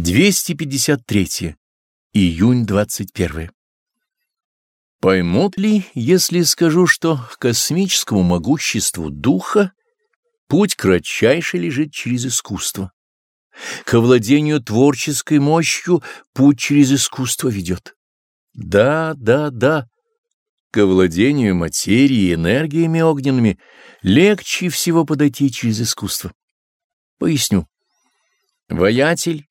253. Июнь 21. Поймут ли, если скажу, что к космическому могуществу духа путь кратчайший лежит через искусство? К овладению творческой мощью путь через искусство ведет. Да, да, да. К овладению материей и энергиями огненными легче всего подойти через искусство. Поясню. Воятель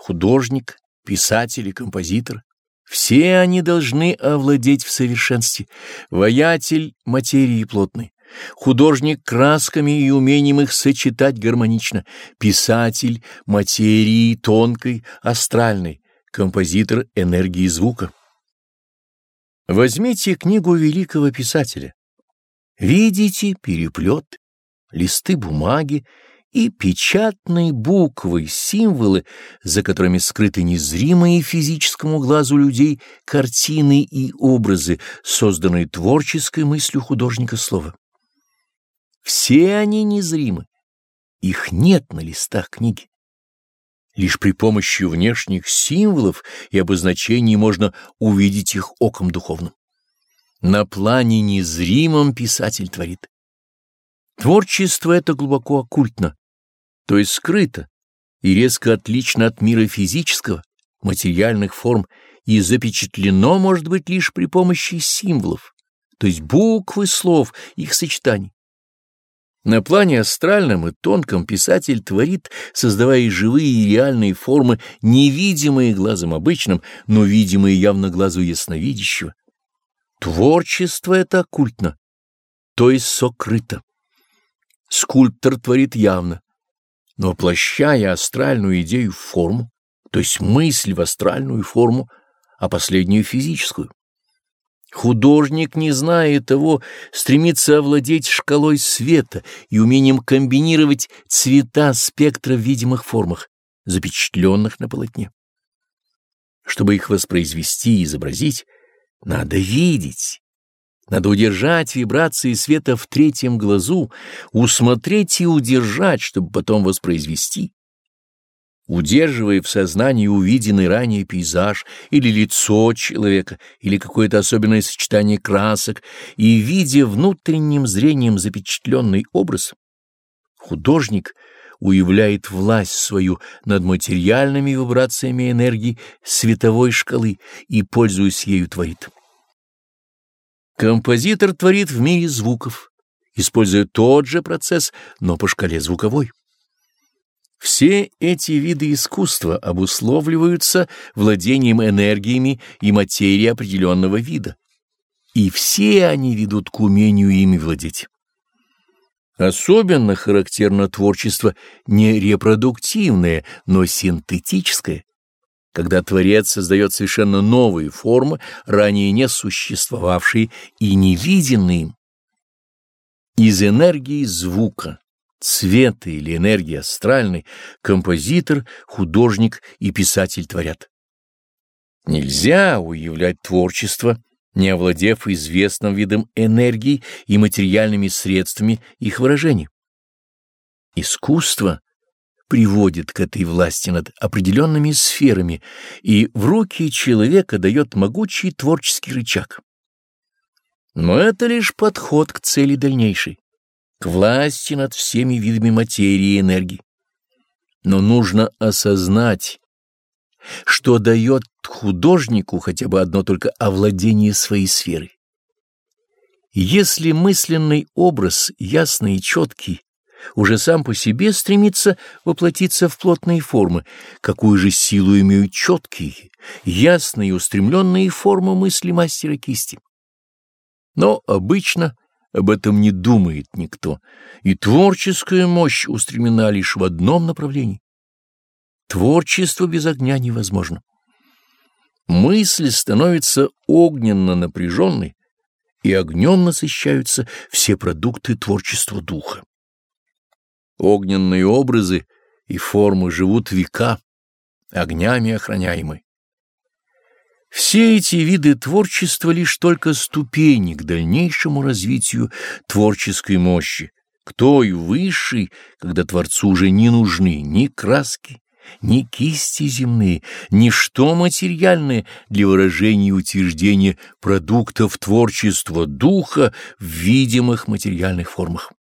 художник, писатель и композитор. Все они должны овладеть в совершенстве. Воятель материи плотной, художник красками и умением их сочетать гармонично, писатель материи тонкой, астральной, композитор энергии звука. Возьмите книгу великого писателя. Видите переплет, листы бумаги, и печатные буквы, символы, за которыми скрыты незримые физическому глазу людей картины и образы, созданные творческой мыслью художника слова. Все они незримы, их нет на листах книги. Лишь при помощи внешних символов и обозначений можно увидеть их оком духовным. На плане незримом писатель творит. Творчество это глубоко оккультно, то есть скрыто и резко отлично от мира физического, материальных форм, и запечатлено может быть лишь при помощи символов, то есть буквы слов, их сочетаний. На плане астральном и тонком писатель творит, создавая живые и реальные формы, невидимые глазом обычным, но видимые явно глазу ясновидящего. Творчество это оккультно, то есть сокрыто. Скульптор творит явно, но воплощая астральную идею в форму, то есть мысль в астральную форму, а последнюю физическую. Художник, не зная того, стремится овладеть шкалой света и умением комбинировать цвета спектра в видимых формах, запечатленных на полотне. Чтобы их воспроизвести и изобразить, надо видеть, надо удержать вибрации света в третьем глазу, усмотреть и удержать, чтобы потом воспроизвести. Удерживая в сознании увиденный ранее пейзаж или лицо человека, или какое-то особенное сочетание красок, и видя внутренним зрением запечатленный образ, художник уявляет власть свою над материальными вибрациями энергии световой шкалы и, пользуясь ею, творит. Композитор творит в мире звуков, используя тот же процесс, но по шкале звуковой. Все эти виды искусства обусловливаются владением энергиями и материей определенного вида, и все они ведут к умению ими владеть. Особенно характерно творчество не репродуктивное, но синтетическое, когда Творец создает совершенно новые формы, ранее не существовавшие и невиденные Из энергии звука, цвета или энергии астральной композитор, художник и писатель творят. Нельзя уявлять творчество, не овладев известным видом энергии и материальными средствами их выражения. Искусство приводит к этой власти над определенными сферами и в руки человека дает могучий творческий рычаг. Но это лишь подход к цели дальнейшей, к власти над всеми видами материи и энергии. Но нужно осознать, что дает художнику хотя бы одно только овладение своей сферой. Если мысленный образ ясный и четкий уже сам по себе стремится воплотиться в плотные формы, какую же силу имеют четкие, ясные и устремленные формы мысли мастера кисти. Но обычно об этом не думает никто, и творческая мощь устремлена лишь в одном направлении. Творчество без огня невозможно. Мысль становится огненно напряженной, и огнем насыщаются все продукты творчества духа. Огненные образы и формы живут века, огнями охраняемы. Все эти виды творчества лишь только ступени к дальнейшему развитию творческой мощи, к той высшей, когда Творцу уже не нужны ни краски, ни кисти земные, ничто материальное для выражения и утверждения продуктов творчества духа в видимых материальных формах.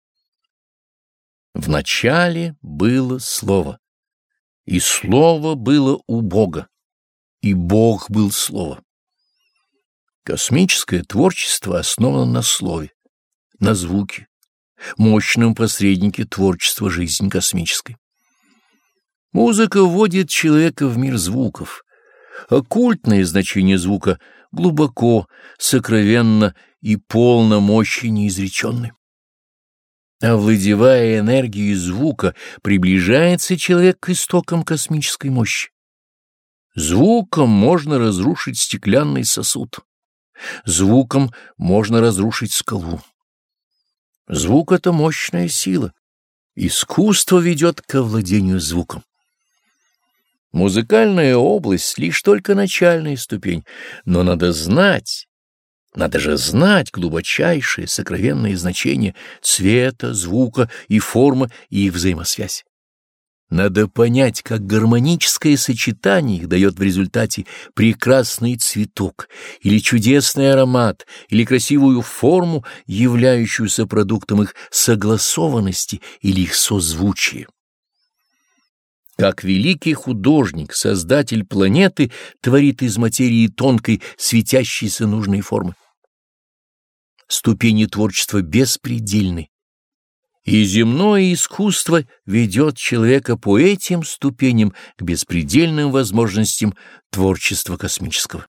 В начале было Слово, и Слово было у Бога, и Бог был Слово. Космическое творчество основано на слове, на звуке, мощном посреднике творчества жизни космической. Музыка вводит человека в мир звуков. Оккультное значение звука глубоко, сокровенно и полно мощи неизреченной. Овладевая энергией звука, приближается человек к истокам космической мощи. Звуком можно разрушить стеклянный сосуд. Звуком можно разрушить скалу. Звук — это мощная сила. Искусство ведет к овладению звуком. Музыкальная область — лишь только начальная ступень, но надо знать, надо же знать глубочайшее сокровенное значение цвета, звука и формы и их взаимосвязь. Надо понять, как гармоническое сочетание их дает в результате прекрасный цветок или чудесный аромат или красивую форму, являющуюся продуктом их согласованности или их созвучия. Как великий художник, создатель планеты, творит из материи тонкой светящейся нужной формы. Ступени творчества беспредельны, и земное искусство ведет человека по этим ступеням к беспредельным возможностям творчества космического.